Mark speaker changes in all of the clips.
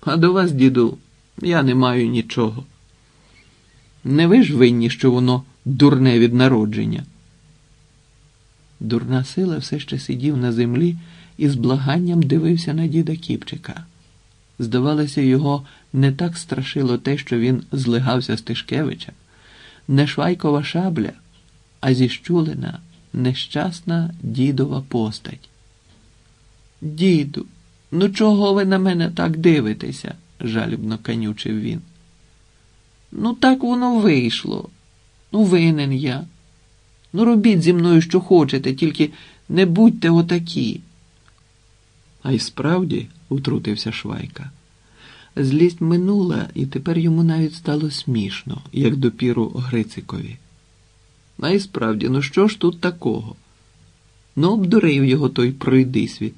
Speaker 1: А до вас, діду, я не маю нічого. Не ви ж винні, що воно дурне від народження. Дурна сила все ще сидів на землі і з благанням дивився на діда Кіпчика. Здавалося, його не так страшило те, що він злигався з Тишкевичем, не швайкова шабля, а зіщулена, нещасна дідова постать. Діду, ну чого ви на мене так дивитеся? жалібно канючив він. Ну, так воно вийшло. Ну, винен я. Ну, робіть зі мною, що хочете, тільки не будьте отакі. А й справді, утрутився Швайка. Злість минула, і тепер йому навіть стало смішно, як допіру Грицикові. А й справді, ну що ж тут такого? Ну, обдурив його той пройдисвіт.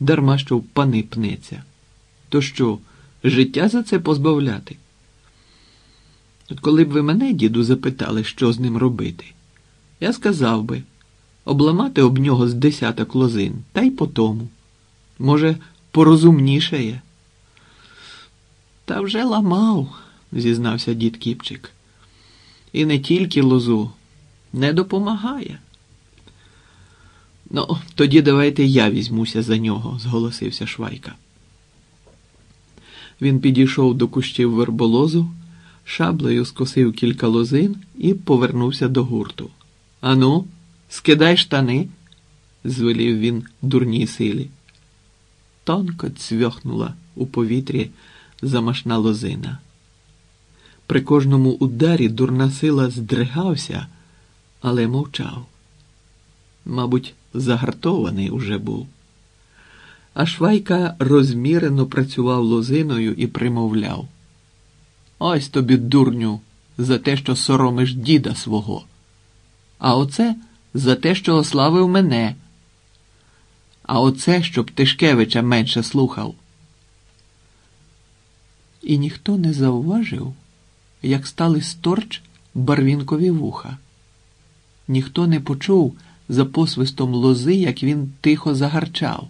Speaker 1: Дарма що в пани пнеться. То що, життя за це позбавляти? От коли б ви мене, діду, запитали, що з ним робити, я сказав би обламати об нього з десяток лозин, та й по тому. Може, порозумнішає. Та вже ламав, зізнався дід Кіпчик. І не тільки лозу, не допомагає. Ну, тоді давайте я візьмуся за нього, зголосився Швайка. Він підійшов до кущів верболозу, шаблею скосив кілька лозин і повернувся до гурту. Ану, скидай штани, звелів він дурній силі. Тонко цвьохнула у повітрі замашна лозина. При кожному ударі дурна сила здригався, але мовчав. Мабуть, загартований уже був. А Швайка розмірено працював лозиною і примовляв. Ось тобі, дурню, за те, що соромиш діда свого. А оце за те, що ославив мене. А оце, щоб Тишкевича менше слухав. І ніхто не зауважив, як стали сторч барвінкові вуха. Ніхто не почув за посвистом лози, як він тихо загарчав,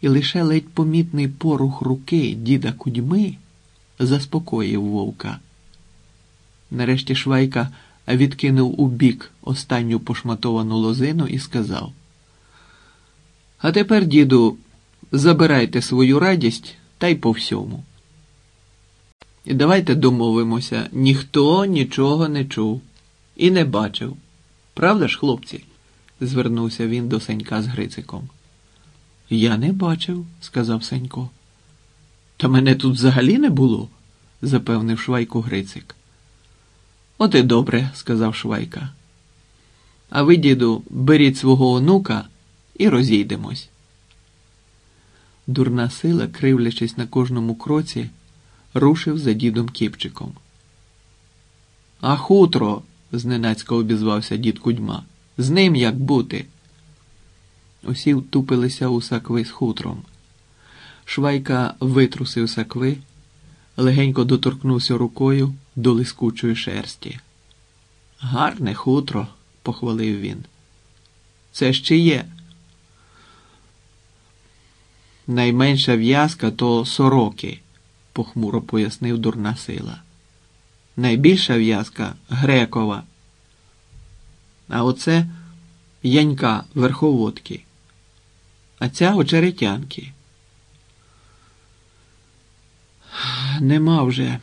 Speaker 1: і лише ледь помітний порух руки діда кудьми заспокоїв вовка. Нарешті Швайка відкинув у бік останню пошматовану лозину і сказав: А тепер, діду, забирайте свою радість та й по всьому. І давайте домовимося, ніхто нічого не чув і не бачив. Правда ж, хлопці? Звернувся він до Сенька з Грициком. Я не бачив, сказав Сенько. Та мене тут взагалі не було, запевнив Швайку Грицик. От і добре, сказав Швайка. А ви, діду, беріть свого онука і розійдемось. Дурна сила, кривлячись на кожному кроці, рушив за дідом Кіпчиком. А хутро, зненацька обізвався дід Кудьма. З ним як бути? Усі втупилися у сакви з хутром. Швайка витрусив сакви, легенько доторкнувся рукою до лискучої шерсті. Гарне хутро, похвалив він. Це ще є. Найменша в'язка то сороки, похмуро пояснив дурна сила. Найбільша в'язка грекова. А оце янька верховодки, а ця очеретянки. Нема вже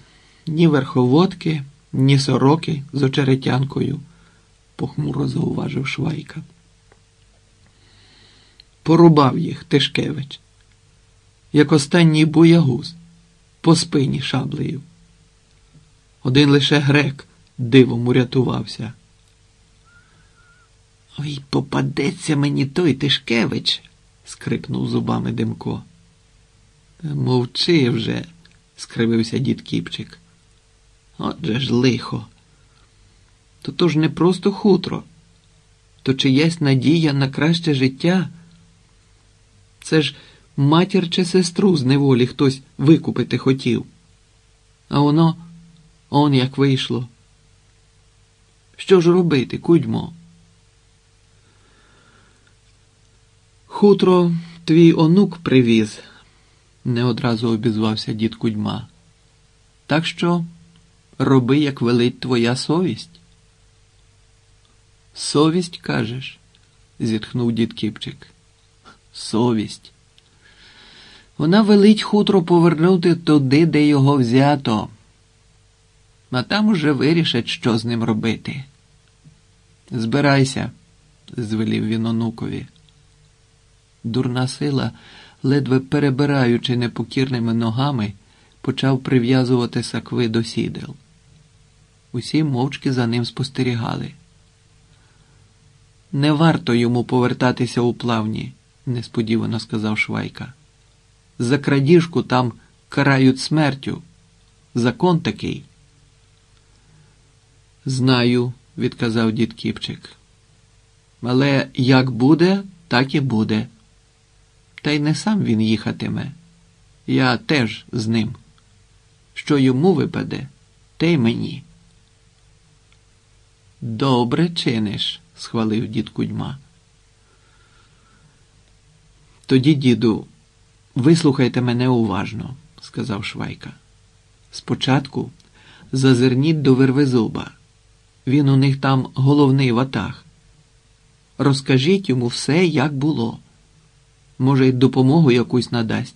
Speaker 1: ні верховодки, ні сороки з очеретянкою, похмуро зауважив Швайка. Порубав їх Тишкевич, як останній боягуз, по спині шаблею. Один лише грек дивом урятувався. Ой, попадеться мені той Тишкевич, скрипнув зубами Демко. Мовчи вже, скривився дід Кіпчик. Отже ж лихо. То то ж не просто хутро, то чиясь надія на краще життя. Це ж матір чи сестру з неволі хтось викупити хотів. А воно он як вийшло. Що ж робити, кудьмо? Хутро твій онук привіз. не одразу обізвався дід Кудьма. Так що роби, як велить твоя совість. Совість, кажеш, зітхнув дід Кіпчик. Совість. Вона велить хутро повернути туди, де його взято, а там уже вирішать, що з ним робити. Збирайся, звелів він онукові. Дурна сила, ледве перебираючи непокірними ногами, почав прив'язувати сакви до сідел. Усі мовчки за ним спостерігали. Не варто йому повертатися у плавні, несподівано сказав Швайка. За крадіжку там карають смертю. Закон такий. Знаю, відказав дід Кіпчик. Але як буде, так і буде. Та й не сам він їхатиме. Я теж з ним. Що йому випаде, те й мені. Добре чиниш, схвалив дід Кудьма. Тоді, діду, вислухайте мене уважно, сказав Швайка. Спочатку зазирніть до Вервезуба. Він у них там головний ватаг. Розкажіть йому все, як було. Може, й допомогу якусь надасть.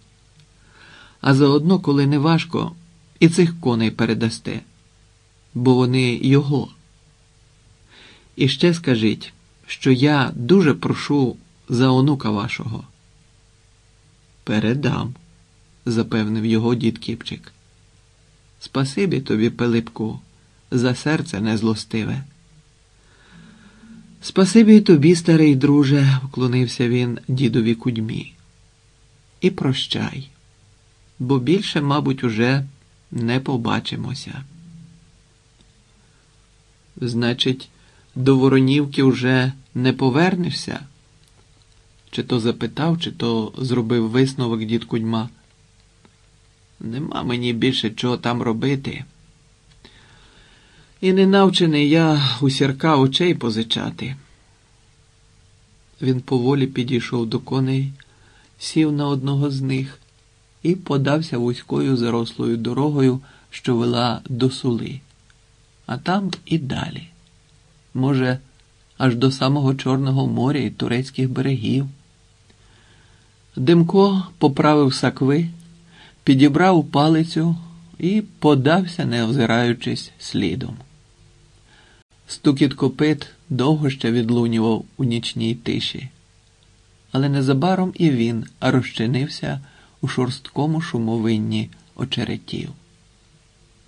Speaker 1: А заодно, коли не важко, і цих коней передасте, бо вони його. І ще скажіть, що я дуже прошу за онука вашого. Передам, запевнив його дід Кіпчик. Спасибі тобі, Пилипку, за серце незлостиве. Спасибі тобі, старий друже, вклонився він дідові кудьмі. І прощай, бо більше, мабуть, уже не побачимося. Значить, до Воронівки вже не повернешся? Чи то запитав, чи то зробив висновок дід Кудьма. Нема мені більше чого там робити. І не навчений я у сірка очей позичати. Він поволі підійшов до коней, сів на одного з них і подався вузькою зарослою дорогою, що вела до сули, а там і далі. Може, аж до самого Чорного моря і турецьких берегів. Димко поправив сакви, підібрав палицю і подався, не озираючись, слідом. Стукіт копит довго ще відлунював у нічній тиші, але незабаром і він розчинився у шорсткому шумовинні очеретів.